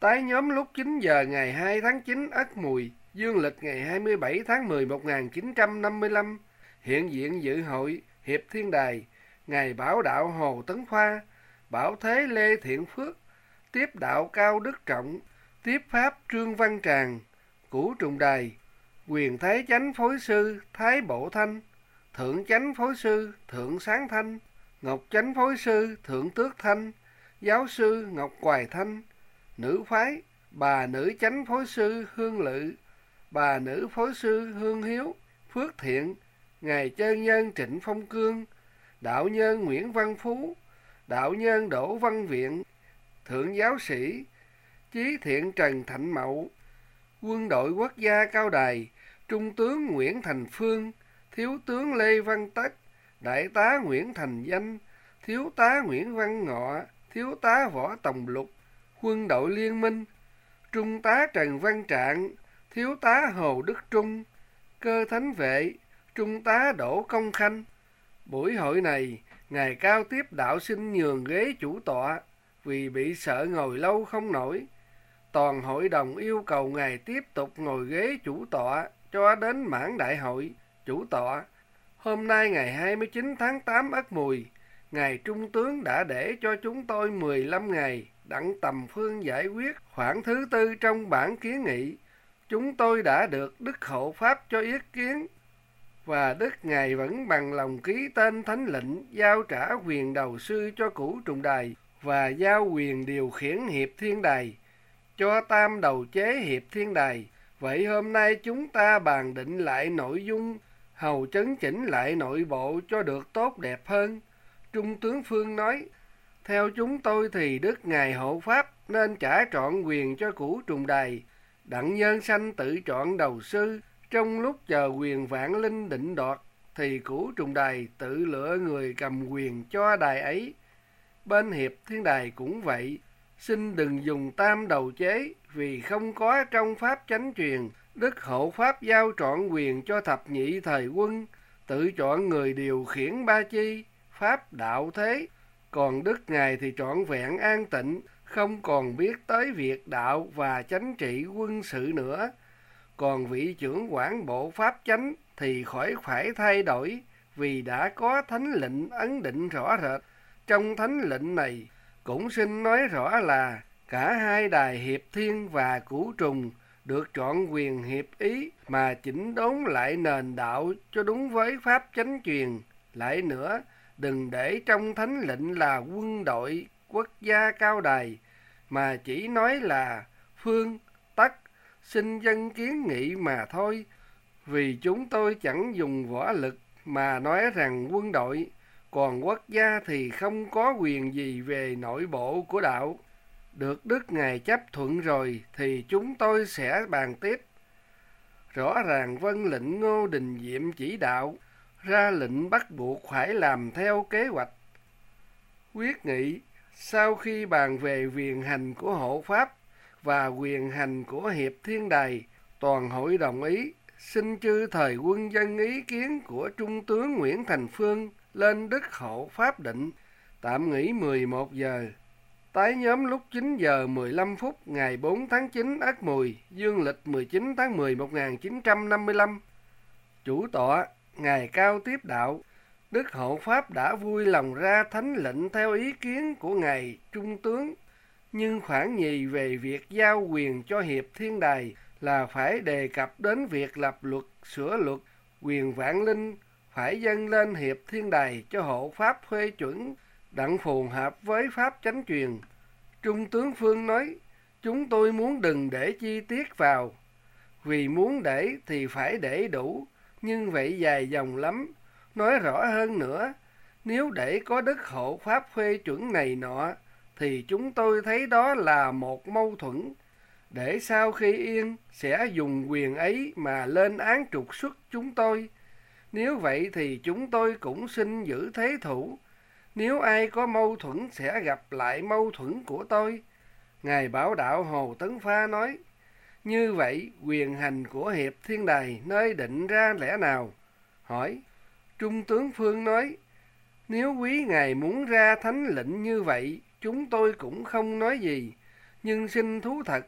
Tái nhóm lúc 9 giờ ngày 2 tháng 9 Ất Mùi, dương lịch ngày 27 tháng 10 1955, hiện diện dự hội Hiệp Thiên Đài, Ngài Bảo Đạo Hồ Tấn Khoa, Bảo Thế Lê Thiện Phước, tiếp đạo Cao Đức Trọng, tiếp Pháp Trương Văn Tràng, Củ Trùng Đài, quyền Thái Chánh Phối Sư Thái Bộ Thanh, Thượng Chánh Phối Sư Thượng Sáng Thanh, Ngọc Chánh Phối Sư Thượng Tước Thanh, Giáo sư Ngọc Hoài Thanh, Nữ Phái, bà Nữ Chánh Phối Sư Hương Lự, bà Nữ Phối Sư Hương Hiếu, Phước Thiện, Ngài Chân Nhân Trịnh Phong Cương, Đạo Nhân Nguyễn Văn Phú, Đạo Nhân Đỗ Văn Viện, Thượng Giáo Sĩ, Chí Thiện Trần Thạnh Mậu, Quân đội Quốc gia Cao Đài, Trung tướng Nguyễn Thành Phương, Thiếu tướng Lê Văn Tất, Đại tá Nguyễn Thành Danh, Thiếu tá Nguyễn Văn Ngọ, Thiếu tá Võ Tòng Lục, Quân đội Liên minh, Trung tá Trần Văn Trạng, Thiếu tá Hồ Đức Trung, Cơ Thánh Vệ, Trung tá Đỗ Công Khanh. Buổi hội này, Ngài Cao tiếp đạo xin nhường ghế chủ tọa vì bị sợ ngồi lâu không nổi. Toàn hội đồng yêu cầu Ngài tiếp tục ngồi ghế chủ tọa cho đến mãn đại hội chủ tọa. Hôm nay ngày 29 tháng 8 Ất Mùi, Ngài Trung tướng đã để cho chúng tôi 15 ngày đặng tầm phương giải quyết khoản thứ tư trong bản kiến nghị. Chúng tôi đã được Đức Hộ Pháp cho ý kiến và Đức Ngài vẫn bằng lòng ký tên thánh lệnh giao trả quyền đầu sư cho cũ trùng đài và giao quyền điều khiển hiệp thiên đài cho tam đầu chế hiệp thiên đài. Vậy hôm nay chúng ta bàn định lại nội dung, hầu chấn chỉnh lại nội bộ cho được tốt đẹp hơn. Trung tướng Phương nói, theo chúng tôi thì Đức Ngài Hộ Pháp nên trả trọn quyền cho củ trùng đài, đặng nhân sanh tự chọn đầu sư, trong lúc chờ quyền vạn linh định đoạt thì củ trùng đài tự lựa người cầm quyền cho đài ấy. Bên hiệp thiên đài cũng vậy, xin đừng dùng tam đầu chế vì không có trong pháp chánh truyền. Đức hộ pháp giao trọn quyền cho thập nhị thời quân, tự chọn người điều khiển ba chi, pháp đạo thế. Còn Đức Ngài thì trọn vẹn an tịnh, không còn biết tới việc đạo và chánh trị quân sự nữa còn vị trưởng quản bộ pháp chánh thì khỏi phải thay đổi vì đã có thánh lệnh ấn định rõ rệt. Trong thánh lệnh này cũng xin nói rõ là cả hai đài hiệp thiên và cửu trùng được chọn quyền hiệp ý mà chỉnh đốn lại nền đạo cho đúng với pháp chánh truyền. Lại nữa, đừng để trong thánh lệnh là quân đội quốc gia cao đài, mà chỉ nói là phương, tắc, xin dân kiến nghị mà thôi, vì chúng tôi chẳng dùng võ lực mà nói rằng quân đội, còn quốc gia thì không có quyền gì về nội bộ của đạo. Được Đức Ngài chấp thuận rồi thì chúng tôi sẽ bàn tiếp. Rõ ràng vân lệnh Ngô Đình Diệm chỉ đạo, ra lệnh bắt buộc phải làm theo kế hoạch. Quyết nghị, sau khi bàn về quyền hành của hộ Pháp và quyền hành của Hiệp Thiên Đài, toàn hội đồng ý, xin chư thời quân dân ý kiến của Trung tướng Nguyễn Thành Phương lên Đức Hộ Pháp định, tạm nghỉ 11 giờ. Tái nhóm lúc 9 giờ 15 phút ngày 4 tháng 9 Ất Mùi, dương lịch 19 tháng 10 1955. Chủ tọa, Ngài Cao Tiếp Đạo, Đức Hộ Pháp đã vui lòng ra thánh lệnh theo ý kiến của Ngài Trung tướng. Nhưng khoản nhì về việc giao quyền cho Hiệp Thiên Đài là phải đề cập đến việc lập luật, sửa luật, quyền vạn linh phải dâng lên Hiệp Thiên Đài cho hộ Pháp phê chuẩn, đặng phù hợp với Pháp chánh truyền. Trung tướng Phương nói, chúng tôi muốn đừng để chi tiết vào, vì muốn để thì phải để đủ, nhưng vậy dài dòng lắm. Nói rõ hơn nữa, nếu để có đức hộ Pháp phê chuẩn này nọ, thì chúng tôi thấy đó là một mâu thuẫn. Để sau khi yên sẽ dùng quyền ấy mà lên án trục xuất chúng tôi. Nếu vậy thì chúng tôi cũng xin giữ thế thủ. Nếu ai có mâu thuẫn sẽ gặp lại mâu thuẫn của tôi. Ngài bảo đạo hồ tấn pha nói như vậy quyền hành của hiệp thiên đài nơi định ra lẽ nào? Hỏi. Trung tướng phương nói nếu quý ngài muốn ra thánh lệnh như vậy chúng tôi cũng không nói gì. Nhưng xin thú thật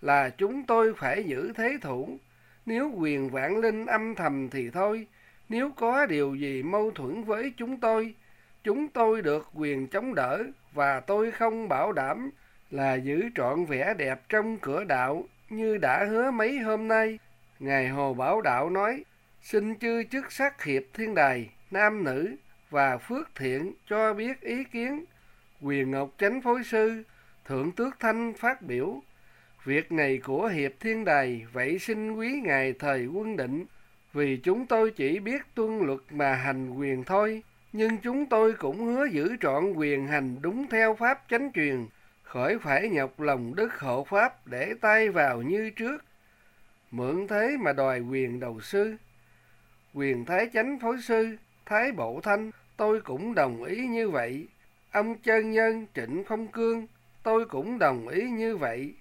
là chúng tôi phải giữ thế thủ. Nếu quyền vạn linh âm thầm thì thôi, nếu có điều gì mâu thuẫn với chúng tôi, chúng tôi được quyền chống đỡ và tôi không bảo đảm là giữ trọn vẻ đẹp trong cửa đạo như đã hứa mấy hôm nay. Ngài Hồ Bảo Đạo nói, xin chư chức sắc hiệp thiên đài, nam nữ và phước thiện cho biết ý kiến. Quyền Ngọc Chánh Phối Sư, Thượng Tước Thanh phát biểu, việc này của hiệp thiên đài, vậy xin quý ngài thời quân định, vì chúng tôi chỉ biết tuân luật mà hành quyền thôi, nhưng chúng tôi cũng hứa giữ trọn quyền hành đúng theo pháp chánh truyền, khỏi phải nhọc lòng đức hộ pháp để tay vào như trước. Mượn thế mà đòi quyền đầu sư. Quyền thái chánh phối sư, thái bộ thanh, tôi cũng đồng ý như vậy. Ông chân nhân trịnh phong cương, tôi cũng đồng ý như vậy.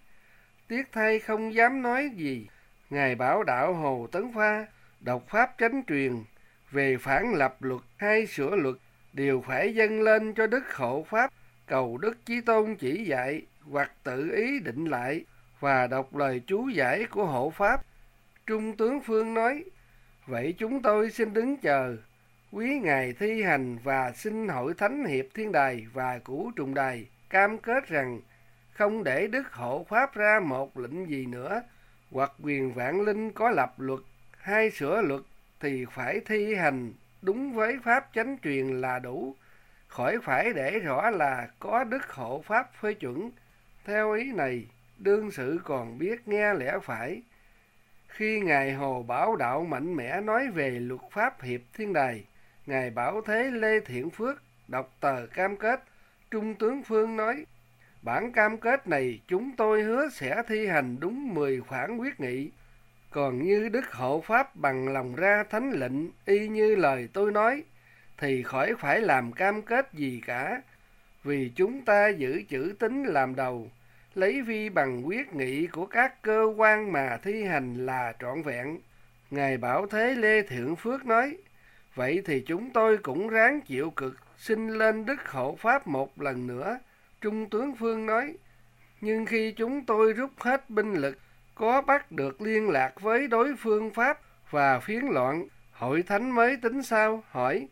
Tiếc thay không dám nói gì. Ngài bảo đạo Hồ Tấn Pha, đọc pháp chánh truyền, về phản lập luật hay sửa luật đều phải dâng lên cho Đức Hộ Pháp, cầu Đức Chí Tôn chỉ dạy hoặc tự ý định lại và đọc lời chú giải của Hộ Pháp. Trung tướng Phương nói, vậy chúng tôi xin đứng chờ, quý ngài thi hành và xin hội thánh hiệp thiên đài và cũ trùng đài cam kết rằng không để Đức Hộ Pháp ra một lệnh gì nữa, hoặc quyền vạn linh có lập luật hay sửa luật thì phải thi hành đúng với pháp chánh truyền là đủ, khỏi phải để rõ là có đức hộ pháp phê chuẩn. Theo ý này, đương sự còn biết nghe lẽ phải. Khi Ngài Hồ Bảo Đạo mạnh mẽ nói về luật pháp hiệp thiên đài, Ngài Bảo Thế Lê Thiện Phước đọc tờ cam kết, Trung tướng Phương nói, bản cam kết này chúng tôi hứa sẽ thi hành đúng 10 khoản quyết nghị, còn như Đức Hộ Pháp bằng lòng ra thánh lệnh y như lời tôi nói, thì khỏi phải làm cam kết gì cả, vì chúng ta giữ chữ tín làm đầu, lấy vi bằng quyết nghị của các cơ quan mà thi hành là trọn vẹn. Ngài Bảo Thế Lê Thượng Phước nói, vậy thì chúng tôi cũng ráng chịu cực, xin lên Đức Hộ Pháp một lần nữa. Trung tướng Phương nói, nhưng khi chúng tôi rút hết binh lực, có bắt được liên lạc với đối phương Pháp và phiến loạn, hội thánh mới tính sao? Hỏi,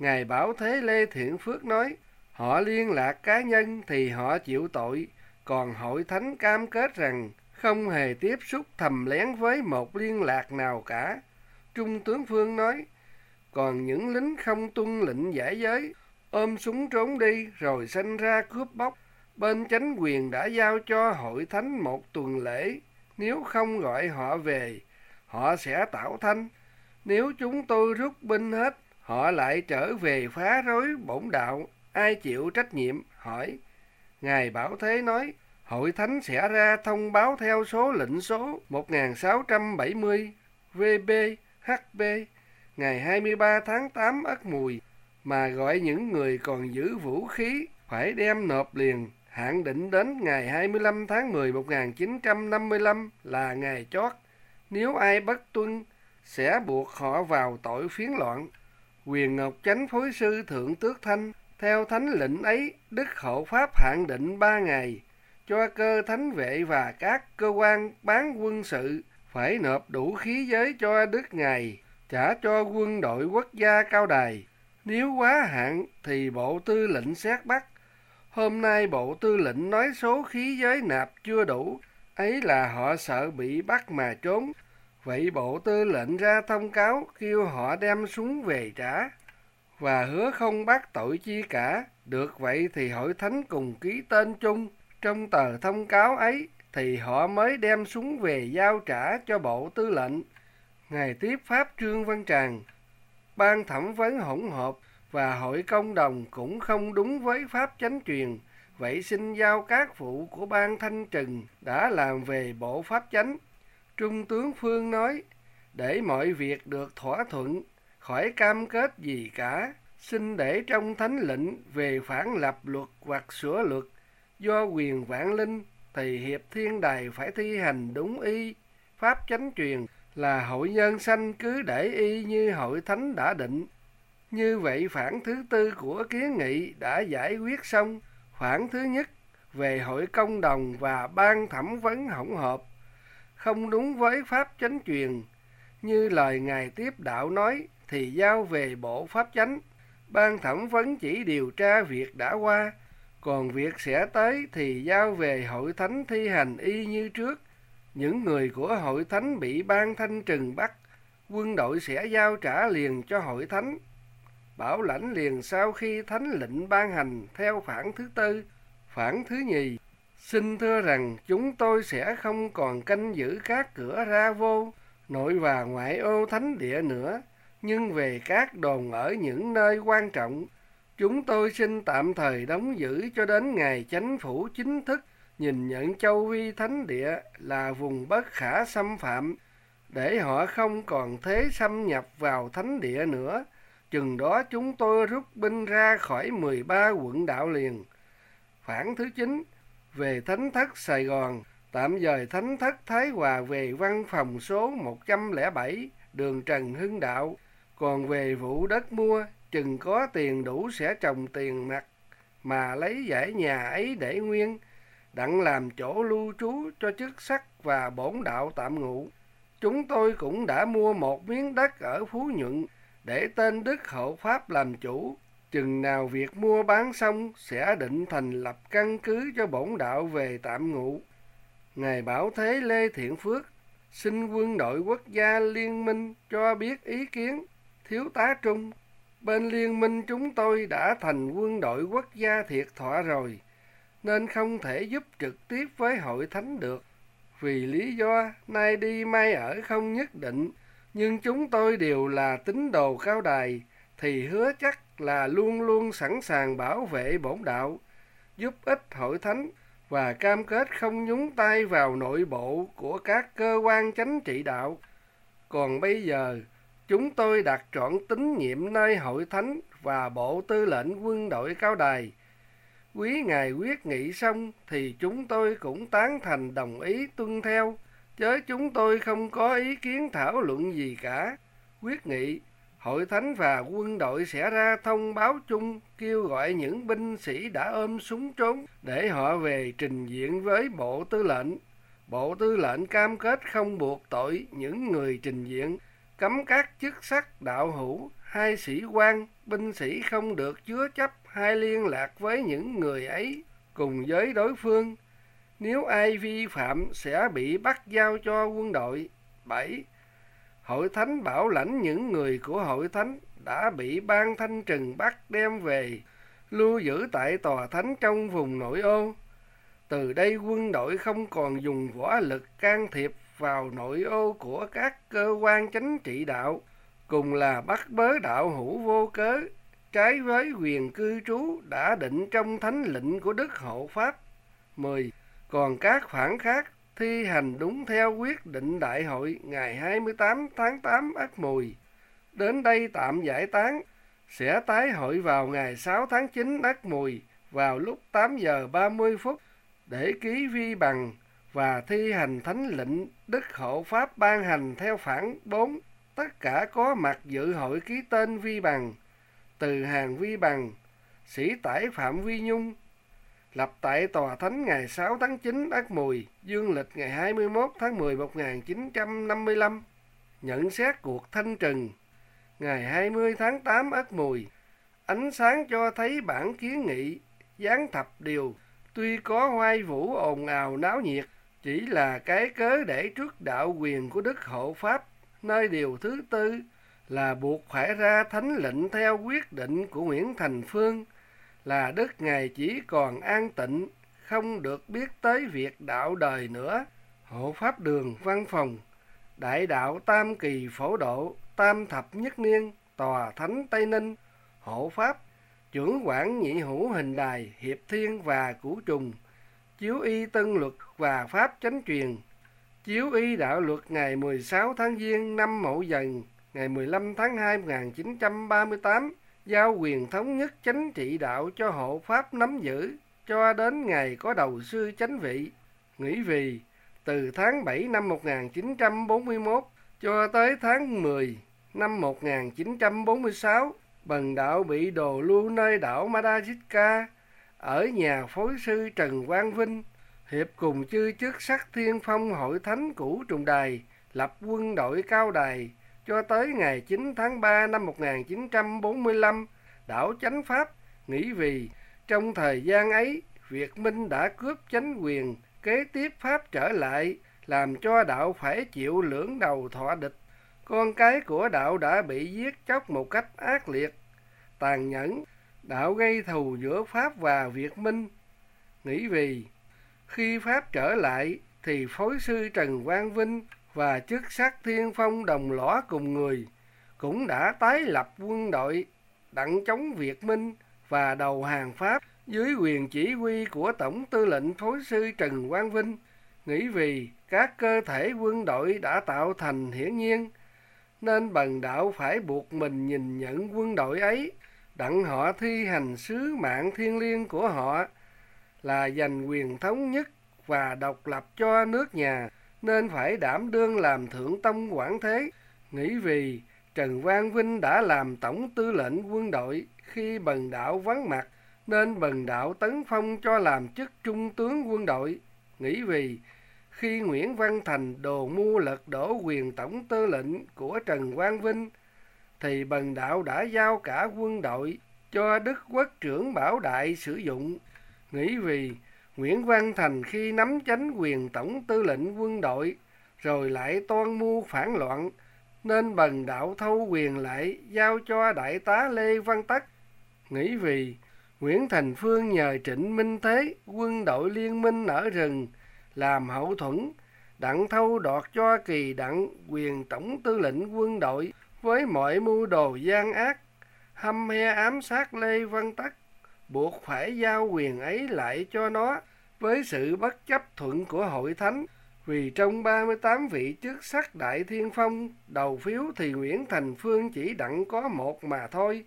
Ngài Bảo Thế Lê Thiện Phước nói, họ liên lạc cá nhân thì họ chịu tội, còn hội thánh cam kết rằng không hề tiếp xúc thầm lén với một liên lạc nào cả. Trung tướng Phương nói, còn những lính không tuân lệnh giải giới, ôm súng trốn đi rồi sanh ra cướp bóc. Bên chánh quyền đã giao cho hội thánh một tuần lễ nếu không gọi họ về, họ sẽ tạo thanh. Nếu chúng tôi rút binh hết, họ lại trở về phá rối bổn đạo. Ai chịu trách nhiệm? Hỏi. Ngài Bảo Thế nói, Hội Thánh sẽ ra thông báo theo số lệnh số 1670 VB HB ngày 23 tháng 8 Ất Mùi mà gọi những người còn giữ vũ khí phải đem nộp liền hạn định đến ngày 25 tháng 10 1955 là ngày chót. Nếu ai bất tuân, sẽ buộc họ vào tội phiến loạn. Quyền Ngọc Chánh Phối Sư Thượng Tước Thanh, theo thánh lệnh ấy, Đức Hộ Pháp hạn định ba ngày, cho cơ thánh vệ và các cơ quan bán quân sự phải nộp đủ khí giới cho Đức Ngài, trả cho quân đội quốc gia cao đài. Nếu quá hạn thì Bộ Tư lệnh xét bắt Hôm nay Bộ Tư lệnh nói số khí giới nạp chưa đủ, ấy là họ sợ bị bắt mà trốn. Vậy Bộ Tư lệnh ra thông cáo kêu họ đem súng về trả và hứa không bắt tội chi cả. Được vậy thì hội thánh cùng ký tên chung trong tờ thông cáo ấy thì họ mới đem súng về giao trả cho Bộ Tư lệnh. Ngày tiếp Pháp Trương Văn Tràng, ban thẩm vấn hỗn hợp và hội công đồng cũng không đúng với pháp chánh truyền, vậy xin giao các vụ của ban thanh trừng đã làm về bộ pháp chánh. Trung tướng Phương nói, để mọi việc được thỏa thuận, khỏi cam kết gì cả, xin để trong thánh lệnh về phản lập luật hoặc sửa luật, do quyền vạn linh thì hiệp thiên đài phải thi hành đúng y, pháp chánh truyền là hội nhân sanh cứ để y như hội thánh đã định. Như vậy phản thứ tư của kiến nghị đã giải quyết xong. Phản thứ nhất, về hội công đồng và ban thẩm vấn hỗn hợp, không đúng với pháp chánh truyền. Như lời Ngài tiếp đạo nói thì giao về bộ pháp chánh. Ban thẩm vấn chỉ điều tra việc đã qua, còn việc sẽ tới thì giao về hội thánh thi hành y như trước. Những người của hội thánh bị ban thanh trừng bắt, quân đội sẽ giao trả liền cho hội thánh. Bảo lãnh liền sau khi thánh lệnh ban hành theo phản thứ tư, phản thứ nhì. Xin thưa rằng chúng tôi sẽ không còn canh giữ các cửa ra vô, nội và ngoại ô thánh địa nữa, nhưng về các đồn ở những nơi quan trọng, chúng tôi xin tạm thời đóng giữ cho đến ngày chánh phủ chính thức nhìn nhận châu vi thánh địa là vùng bất khả xâm phạm, để họ không còn thế xâm nhập vào thánh địa nữa. Chừng đó chúng tôi rút binh ra khỏi 13 quận đạo liền. Phản thứ chín về thánh thất Sài Gòn, tạm dời thánh thất Thái Hòa về văn phòng số 107 đường Trần Hưng Đạo, còn về vụ đất mua, chừng có tiền đủ sẽ trồng tiền mặt, mà lấy giải nhà ấy để nguyên, đặng làm chỗ lưu trú cho chức sắc và bổn đạo tạm ngụ. Chúng tôi cũng đã mua một miếng đất ở Phú Nhuận để tên Đức Hộ Pháp làm chủ. Chừng nào việc mua bán xong sẽ định thành lập căn cứ cho bổn đạo về tạm ngụ. Ngài Bảo Thế Lê Thiện Phước xin quân đội quốc gia liên minh cho biết ý kiến thiếu tá Trung. Bên liên minh chúng tôi đã thành quân đội quốc gia thiệt thọ rồi, nên không thể giúp trực tiếp với hội thánh được. Vì lý do nay đi mai ở không nhất định, nhưng chúng tôi đều là tín đồ cao đài, thì hứa chắc là luôn luôn sẵn sàng bảo vệ bổn đạo, giúp ích hội thánh và cam kết không nhúng tay vào nội bộ của các cơ quan chánh trị đạo. Còn bây giờ, chúng tôi đặt trọn tín nhiệm nơi hội thánh và bộ tư lệnh quân đội cao đài. Quý ngài quyết nghị xong thì chúng tôi cũng tán thành đồng ý tuân theo, chớ chúng tôi không có ý kiến thảo luận gì cả. Quyết nghị hội thánh và quân đội sẽ ra thông báo chung kêu gọi những binh sĩ đã ôm súng trốn để họ về trình diện với bộ tư lệnh. Bộ tư lệnh cam kết không buộc tội những người trình diện, cấm các chức sắc đạo hữu, hai sĩ quan, binh sĩ không được chứa chấp hay liên lạc với những người ấy cùng với đối phương. Nếu ai vi phạm sẽ bị bắt giao cho quân đội. 7 hội thánh bảo lãnh những người của hội thánh đã bị ban thanh trừng bắt đem về, lưu giữ tại tòa thánh trong vùng nội ô từ đây quân đội không còn dùng võ lực can thiệp vào nội ô của các cơ quan chánh trị đạo, cùng là bắt bớ đạo hữu vô cớ, trái với quyền cư trú đã định trong thánh lệnh của đức hộ pháp 10. Còn các khoản khác thi hành đúng theo quyết định đại hội ngày 28 tháng 8 Ất Mùi. Đến đây tạm giải tán, sẽ tái hội vào ngày 6 tháng 9 Ất Mùi vào lúc 8 giờ 30 phút để ký vi bằng và thi hành thánh lệnh Đức Hộ Pháp ban hành theo phản 4. Tất cả có mặt dự hội ký tên vi bằng, từ hàng vi bằng, sĩ tải Phạm Vi Nhung, lập tại Tòa Thánh ngày 6 tháng 9 Ất Mùi, dương lịch ngày 21 tháng 10 1955. Nhận xét cuộc thanh trừng ngày 20 tháng 8 Ất Mùi, ánh sáng cho thấy bản kiến nghị gián thập điều tuy có hoai vũ ồn ào náo nhiệt chỉ là cái cớ để trước đạo quyền của Đức Hộ Pháp nơi điều thứ tư là buộc phải ra thánh lệnh theo quyết định của Nguyễn Thành Phương là đức ngài chỉ còn an tịnh, không được biết tới việc đạo đời nữa. Hộ pháp đường văn phòng, đại đạo tam kỳ phổ độ, tam thập nhất niên, tòa thánh tây ninh. Hộ pháp, trưởng quản nhị hữu hình đài, hiệp thiên và củ trùng, chiếu y tân luật và pháp chánh truyền. Chiếu y đạo luật ngày 16 tháng Giêng năm Mậu Dần, ngày 15 tháng 2 1938 giao quyền thống nhất chánh trị đạo cho hộ pháp nắm giữ cho đến ngày có đầu sư chánh vị. Nghĩ vì từ tháng 7 năm 1941 cho tới tháng 10 năm 1946, bần đạo bị đồ lưu nơi đảo Madagascar, ở nhà phối sư Trần Quang Vinh, Hiệp cùng chư chức sắc thiên phong hội thánh cũ trùng đài, lập quân đội cao đài, cho tới ngày 9 tháng 3 năm 1945, đảo chánh Pháp nghĩ vì trong thời gian ấy, Việt Minh đã cướp chánh quyền, kế tiếp Pháp trở lại, làm cho đạo phải chịu lưỡng đầu thọ địch. Con cái của đạo đã bị giết chóc một cách ác liệt, tàn nhẫn, đạo gây thù giữa Pháp và Việt Minh. Nghĩ vì khi Pháp trở lại thì phối sư Trần Quang Vinh và chức sắc Thiên Phong đồng lõa cùng người cũng đã tái lập quân đội đặng chống Việt Minh và đầu hàng Pháp. Dưới quyền chỉ huy của Tổng tư lệnh phối sư Trần Quang Vinh, nghĩ vì các cơ thể quân đội đã tạo thành hiển nhiên, nên bần đạo phải buộc mình nhìn nhận quân đội ấy, đặng họ thi hành sứ mạng thiên liêng của họ là giành quyền thống nhất và độc lập cho nước nhà, nên phải đảm đương làm thượng tông quản thế, nghĩ vì Trần Quang Vinh đã làm tổng tư lệnh quân đội khi bần đạo vắng mặt, nên bần đạo tấn phong cho làm chức trung tướng quân đội, nghĩ vì khi Nguyễn Văn Thành đồ mua lật đổ quyền tổng tư lệnh của Trần Quang Vinh, thì bần đạo đã giao cả quân đội cho Đức Quốc trưởng Bảo Đại sử dụng, nghĩ vì Nguyễn Văn Thành khi nắm chánh quyền tổng tư lệnh quân đội, rồi lại toan mưu phản loạn, nên bần đạo thâu quyền lại giao cho đại tá Lê Văn Tắc, nghĩ vì Nguyễn Thành Phương nhờ Trịnh Minh Thế, quân đội liên minh ở rừng, làm hậu thuẫn, đặng thâu đoạt cho kỳ đặng quyền tổng tư lệnh quân đội với mọi mưu đồ gian ác, hăm he ám sát Lê Văn Tắc, buộc phải giao quyền ấy lại cho nó với sự bất chấp thuận của hội thánh. Vì trong 38 vị chức sắc đại thiên phong, đầu phiếu thì Nguyễn Thành Phương chỉ đặng có một mà thôi.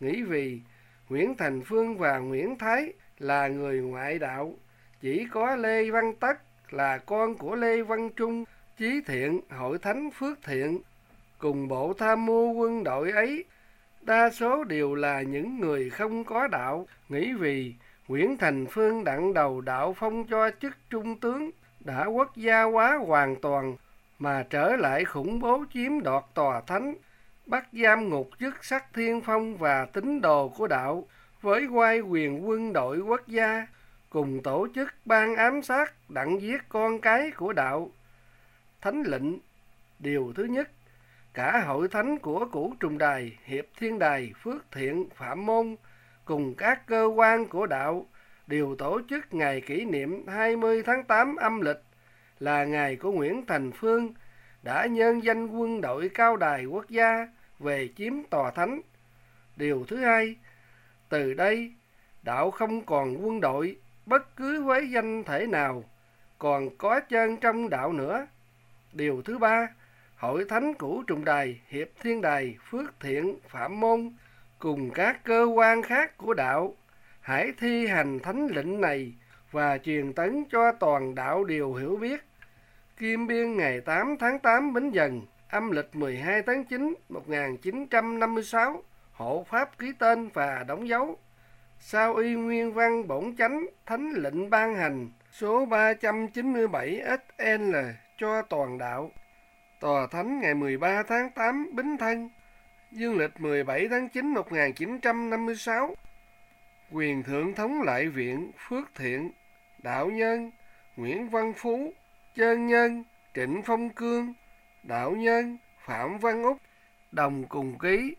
Nghĩ vì Nguyễn Thành Phương và Nguyễn Thái là người ngoại đạo, chỉ có Lê Văn Tất là con của Lê Văn Trung, Chí Thiện, Hội Thánh Phước Thiện. Cùng bộ tham mưu quân đội ấy, đa số đều là những người không có đạo, nghĩ vì Nguyễn Thành Phương đặng đầu đạo phong cho chức trung tướng, đã quốc gia hóa hoàn toàn, mà trở lại khủng bố chiếm đoạt tòa thánh, bắt giam ngục chức sắc thiên phong và tín đồ của đạo, với quay quyền quân đội quốc gia, cùng tổ chức ban ám sát đặng giết con cái của đạo. Thánh lệnh Điều thứ nhất, cả hội thánh của củ trùng đài, hiệp thiên đài, phước thiện, phạm môn, cùng các cơ quan của đạo đều tổ chức ngày kỷ niệm 20 tháng 8 âm lịch là ngày của Nguyễn Thành Phương đã nhân danh quân đội cao đài quốc gia về chiếm tòa thánh. Điều thứ hai, từ đây đạo không còn quân đội bất cứ với danh thể nào còn có chân trong đạo nữa. Điều thứ ba, hội thánh cũ trùng đài, hiệp thiên đài, phước thiện, phạm môn cùng các cơ quan khác của đạo hãy thi hành thánh lệnh này và truyền tấn cho toàn đạo đều hiểu biết. Kim Biên ngày 8 tháng 8 Bính Dần, âm lịch 12 tháng 9 1956, hộ pháp ký tên và đóng dấu. Sao y nguyên văn bổn chánh thánh lệnh ban hành số 397 SN cho toàn đạo. Tòa Thánh ngày 13 tháng 8 Bính Thân, dương lịch 17 tháng 9 1956, quyền thượng thống lại viện Phước Thiện, Đạo Nhân, Nguyễn Văn Phú, Chơn Nhân, Trịnh Phong Cương, Đạo Nhân, Phạm Văn Úc, đồng cùng ký.